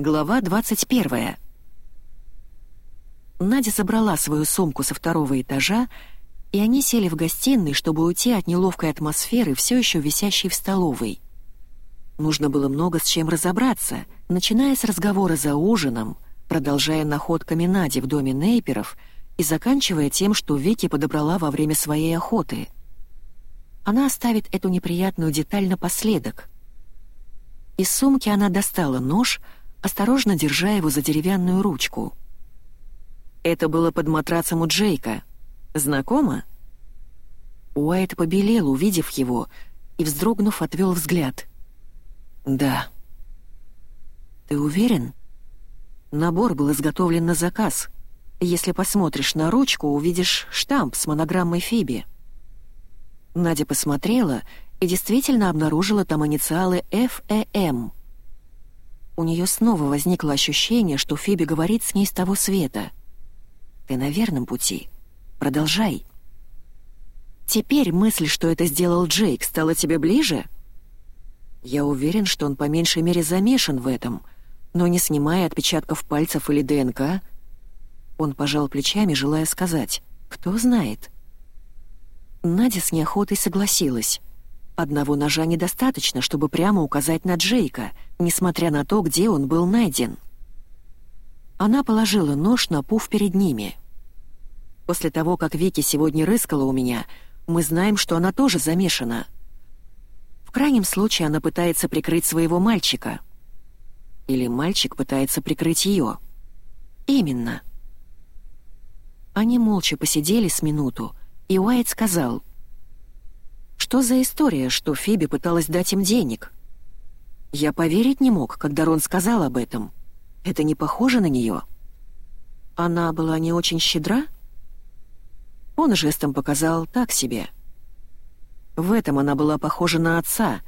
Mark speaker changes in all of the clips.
Speaker 1: Глава 21. Надя забрала свою сумку со второго этажа, и они сели в гостиной, чтобы уйти от неловкой атмосферы, все еще висящей в столовой. Нужно было много с чем разобраться, начиная с разговора за ужином, продолжая находками Нади в доме Нейперов и заканчивая тем, что Вики подобрала во время своей охоты. Она оставит эту неприятную деталь напоследок. Из сумки она достала нож — осторожно держа его за деревянную ручку. Это было под матрацем у Джейка. Знакомо? Уайт побелел, увидев его, и, вздрогнув, отвел взгляд. «Да». «Ты уверен?» Набор был изготовлен на заказ. Если посмотришь на ручку, увидишь штамп с монограммой Фиби. Надя посмотрела и действительно обнаружила там инициалы FEM — у нее снова возникло ощущение, что Фиби говорит с ней с того света. «Ты на верном пути. Продолжай». «Теперь мысль, что это сделал Джейк, стала тебе ближе?» «Я уверен, что он по меньшей мере замешан в этом, но не снимая отпечатков пальцев или ДНК...» Он пожал плечами, желая сказать «Кто знает?» Надя с неохотой согласилась. Одного ножа недостаточно, чтобы прямо указать на Джейка, несмотря на то, где он был найден. Она положила нож на пуф перед ними. После того, как Вики сегодня рыскала у меня, мы знаем, что она тоже замешана. В крайнем случае она пытается прикрыть своего мальчика. Или мальчик пытается прикрыть ее. Именно. Они молча посидели с минуту, и Уайт сказал — что за история, что Фиби пыталась дать им денег? Я поверить не мог, когда Рон сказал об этом. Это не похоже на нее. Она была не очень щедра? Он жестом показал так себе. В этом она была похожа на отца,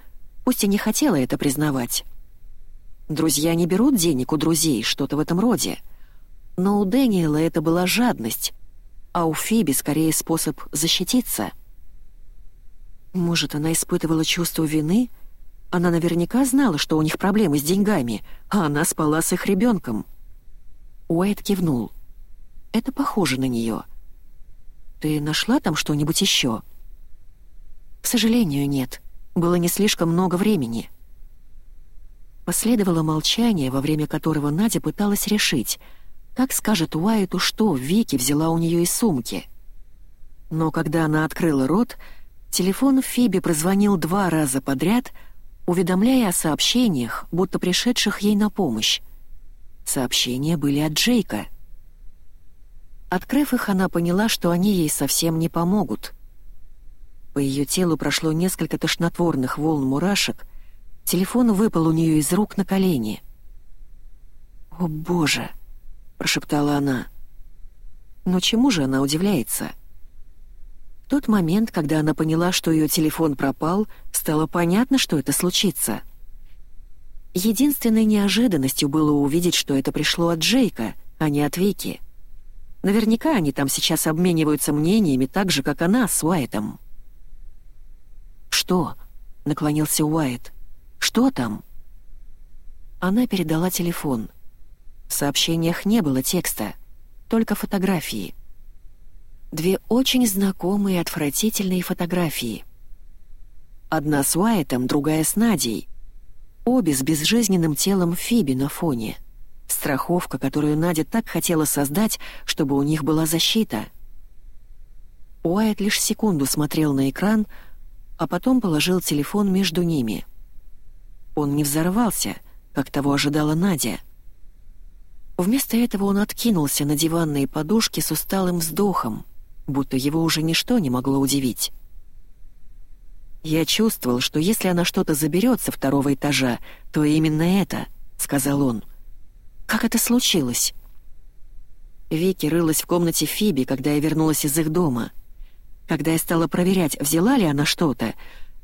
Speaker 1: пусть и не хотела это признавать. Друзья не берут денег у друзей, что-то в этом роде. Но у Дэниела это была жадность, а у Фиби скорее способ защититься — может, она испытывала чувство вины? Она наверняка знала, что у них проблемы с деньгами, а она спала с их ребенком. Уайт кивнул. Это похоже на нее. Ты нашла там что-нибудь еще? К сожалению, нет. Было не слишком много времени. Последовало молчание, во время которого Надя пыталась решить, как скажет Уайту, что Вики взяла у нее из сумки. Но когда она открыла рот, Телефон Фиби прозвонил два раза подряд, уведомляя о сообщениях, будто пришедших ей на помощь. Сообщения были от Джейка. Открыв их, она поняла, что они ей совсем не помогут. По ее телу прошло несколько тошнотворных волн мурашек, телефон выпал у нее из рук на колени. «О, Боже!» — прошептала она. Но чему же она удивляется? Тот момент, когда она поняла, что ее телефон пропал, стало понятно, что это случится. Единственной неожиданностью было увидеть, что это пришло от Джейка, а не от Вики. Наверняка они там сейчас обмениваются мнениями так же, как она с Уайтом. «Что?» — наклонился Уайт. «Что там?» Она передала телефон. В сообщениях не было текста, только фотографии — две очень знакомые отвратительные фотографии. Одна с Уайтом, другая с Надей. Обе с безжизненным телом Фиби на фоне. Страховка, которую Надя так хотела создать, чтобы у них была защита. Уайт лишь секунду смотрел на экран, а потом положил телефон между ними. Он не взорвался, как того ожидала Надя. Вместо этого он откинулся на диванные подушки с усталым вздохом — будто его уже ничто не могло удивить. «Я чувствовал, что если она что-то заберет со второго этажа, то именно это», — сказал он. «Как это случилось?» Вики рылась в комнате Фиби, когда я вернулась из их дома. Когда я стала проверять, взяла ли она что-то,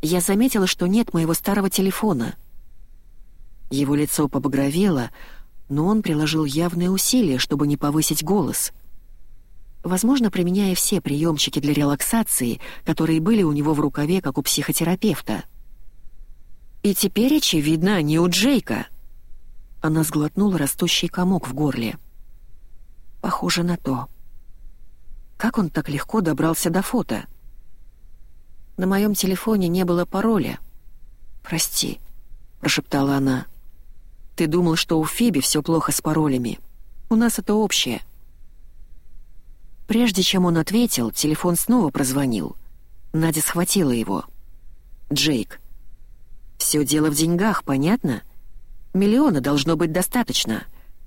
Speaker 1: я заметила, что нет моего старого телефона. Его лицо побагровело, но он приложил явные усилия, чтобы не повысить голос — возможно, применяя все приемчики для релаксации, которые были у него в рукаве, как у психотерапевта. И теперь, очевидно, они у Джейка. Она сглотнула растущий комок в горле. Похоже на то. Как он так легко добрался до фото? На моем телефоне не было пароля. «Прости», — прошептала она. «Ты думал, что у Фиби все плохо с паролями. У нас это общее». Прежде чем он ответил, телефон снова прозвонил. Надя схватила его. «Джейк, все дело в деньгах, понятно? Миллиона должно быть достаточно.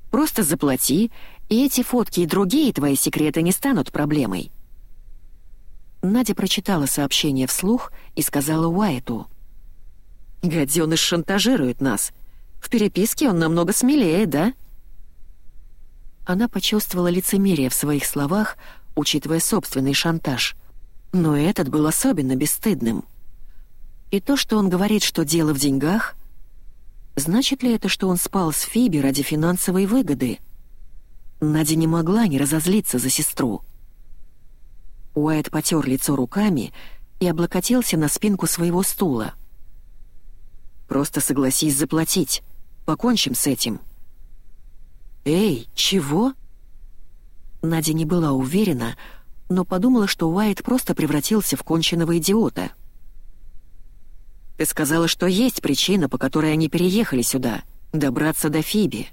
Speaker 1: Просто заплати, и эти фотки и другие твои секреты не станут проблемой». Надя прочитала сообщение вслух и сказала Уайту. «Гаденыш шантажирует нас. В переписке он намного смелее, да?» Она почувствовала лицемерие в своих словах, учитывая собственный шантаж. Но этот был особенно бесстыдным. И то, что он говорит, что дело в деньгах, значит ли это, что он спал с Фиби ради финансовой выгоды? Надя не могла не разозлиться за сестру. Уайт потер лицо руками и облокотился на спинку своего стула. «Просто согласись заплатить. Покончим с этим». «Эй, чего?» Надя не была уверена, но подумала, что Уайт просто превратился в конченного идиота. Ты сказала, что есть причина, по которой они переехали сюда — добраться до Фиби.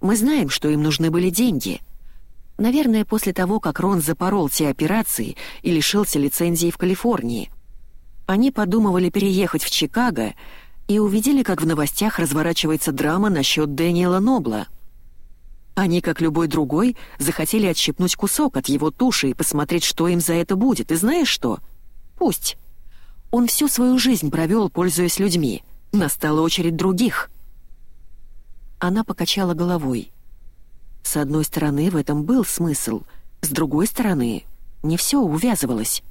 Speaker 1: Мы знаем, что им нужны были деньги. Наверное, после того, как Рон запорол те операции и лишился лицензии в Калифорнии. Они подумывали переехать в Чикаго и увидели, как в новостях разворачивается драма насчет Дэниела Нобла. Они, как любой другой, захотели отщипнуть кусок от его туши и посмотреть, что им за это будет. И знаешь что? Пусть. Он всю свою жизнь провел, пользуясь людьми. Настала очередь других. Она покачала головой. С одной стороны, в этом был смысл, с другой стороны, не все увязывалось.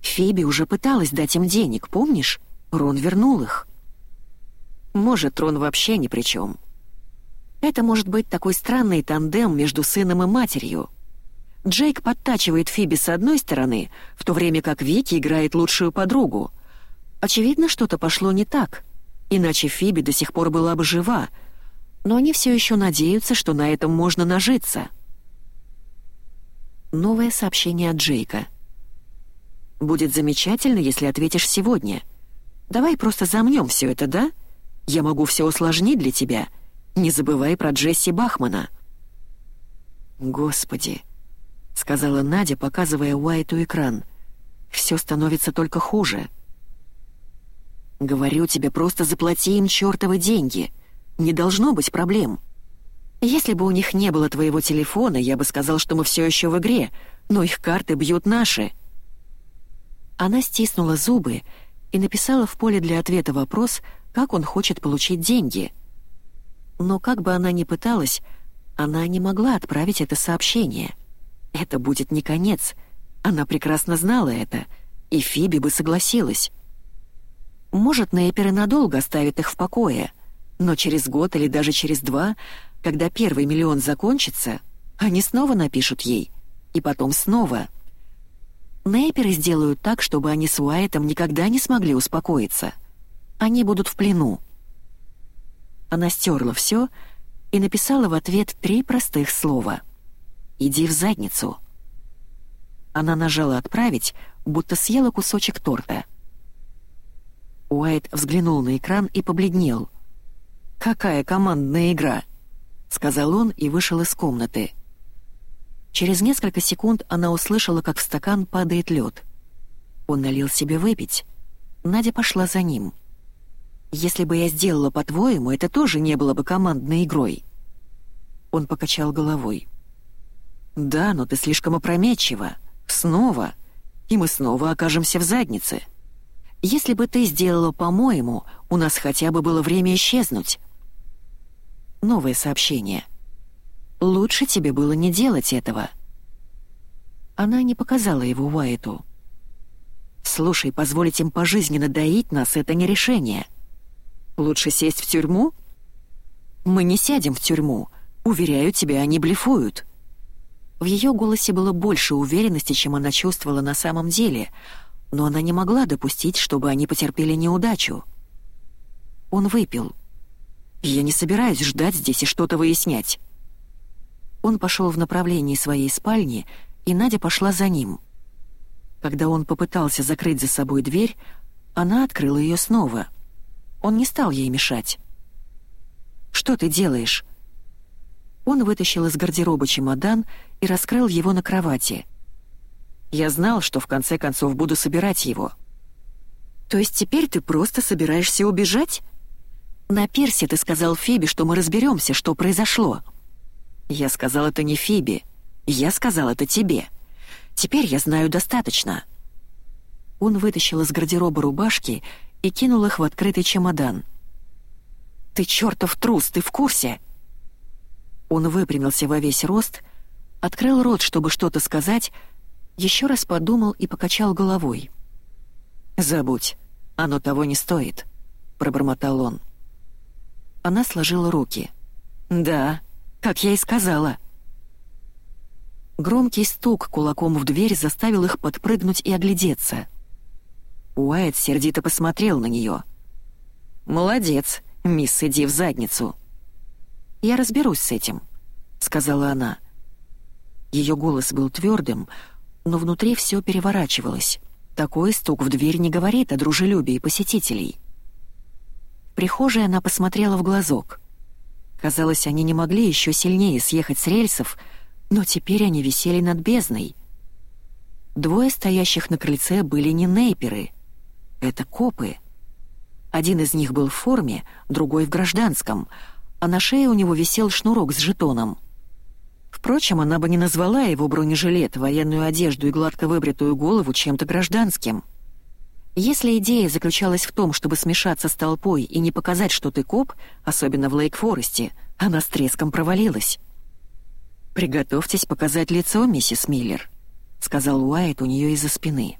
Speaker 1: Фиби уже пыталась дать им денег, помнишь? Рон вернул их. Может, Рон вообще ни при чем. Это может быть такой странный тандем между сыном и матерью — Джейк подтачивает Фиби с одной стороны, в то время как Вики играет лучшую подругу. Очевидно, что-то пошло не так, иначе Фиби до сих пор была бы жива, но они все еще надеются, что на этом можно нажиться. Новое сообщение от Джейка. «Будет замечательно, если ответишь сегодня. Давай просто замнем все это, да? Я могу все усложнить для тебя. Не забывай про Джесси Бахмана». «Господи!» — сказала Надя, показывая Уайту экран. «Все становится только хуже». «Говорю тебе, просто заплати им чертовы деньги. Не должно быть проблем. Если бы у них не было твоего телефона, я бы сказал, что мы все еще в игре, но их карты бьют наши». Она стиснула зубы и написала в поле для ответа вопрос, как он хочет получить деньги. Но как бы она ни пыталась, она не могла отправить это сообщение — это будет не конец. Она прекрасно знала это, и Фиби бы согласилась. Может, Нейперы надолго оставят их в покое, но через год или даже через два, когда первый миллион закончится, они снова напишут ей, и потом снова. Нейперы сделают так, чтобы они с Уайтом никогда не смогли успокоиться. Они будут в плену. Она стерла все и написала в ответ три простых слова — «Иди в задницу». Она нажала «Отправить», будто съела кусочек торта. Уайт взглянул на экран и побледнел. «Какая командная игра!» — сказал он и вышел из комнаты. Через несколько секунд она услышала, как в стакан падает лед. Он налил себе выпить. Надя пошла за ним. «Если бы я сделала по-твоему, это тоже не было бы командной игрой». Он покачал головой. «Да, но ты слишком опрометчива. Снова. И мы снова окажемся в заднице. Если бы ты сделала по-моему, у нас хотя бы было время исчезнуть». Новое сообщение. «Лучше тебе было не делать этого». Она не показала его Уайту. «Слушай, позволить им пожизненно доить нас — это не решение. Лучше сесть в тюрьму?» «Мы не сядем в тюрьму. Уверяю тебя, они блефуют». В ее голосе было больше уверенности, чем она чувствовала на самом деле, но она не могла допустить, чтобы они потерпели неудачу. Он выпил. Я не собираюсь ждать здесь и что-то выяснять». Он пошел в направлении своей спальни, и Надя пошла за ним. Когда он попытался закрыть за собой дверь, она открыла ее снова. Он не стал ей мешать. «Что ты делаешь?» Он вытащил из гардероба чемодан и раскрыл его на кровати. «Я знал, что в конце концов буду собирать его». «То есть теперь ты просто собираешься убежать?» «На пирсе ты сказал Фиби, что мы разберемся, что произошло». «Я сказал это не Фиби. Я сказал это тебе. Теперь я знаю достаточно». Он вытащил из гардероба рубашки и кинул их в открытый чемодан. «Ты чертов трус, ты в курсе?» Он выпрямился во весь рост, открыл рот, чтобы что-то сказать, еще раз подумал и покачал головой. «Забудь, оно того не стоит», — пробормотал он. Она сложила руки. «Да, как я и сказала». Громкий стук кулаком в дверь заставил их подпрыгнуть и оглядеться. Уайт сердито посмотрел на нее. «Молодец, мисс, иди в задницу». «Я разберусь с этим», — сказала она. Ее голос был твердым, но внутри все переворачивалось. Такой стук в дверь не говорит о дружелюбии посетителей. В прихожей она посмотрела в глазок. Казалось, они не могли еще сильнее съехать с рельсов, но теперь они висели над бездной. Двое стоящих на крыльце были не нейперы. Это копы. Один из них был в форме, другой в гражданском, а на шее у него висел шнурок с жетоном. Впрочем, она бы не назвала его бронежилет, военную одежду и гладко выбритую голову чем-то гражданским. Если идея заключалась в том, чтобы смешаться с толпой и не показать, что ты коп, особенно в Лейк-Форесте, она с треском провалилась. «Приготовьтесь показать лицо, миссис Миллер», — сказал Уайт у нее из-за спины.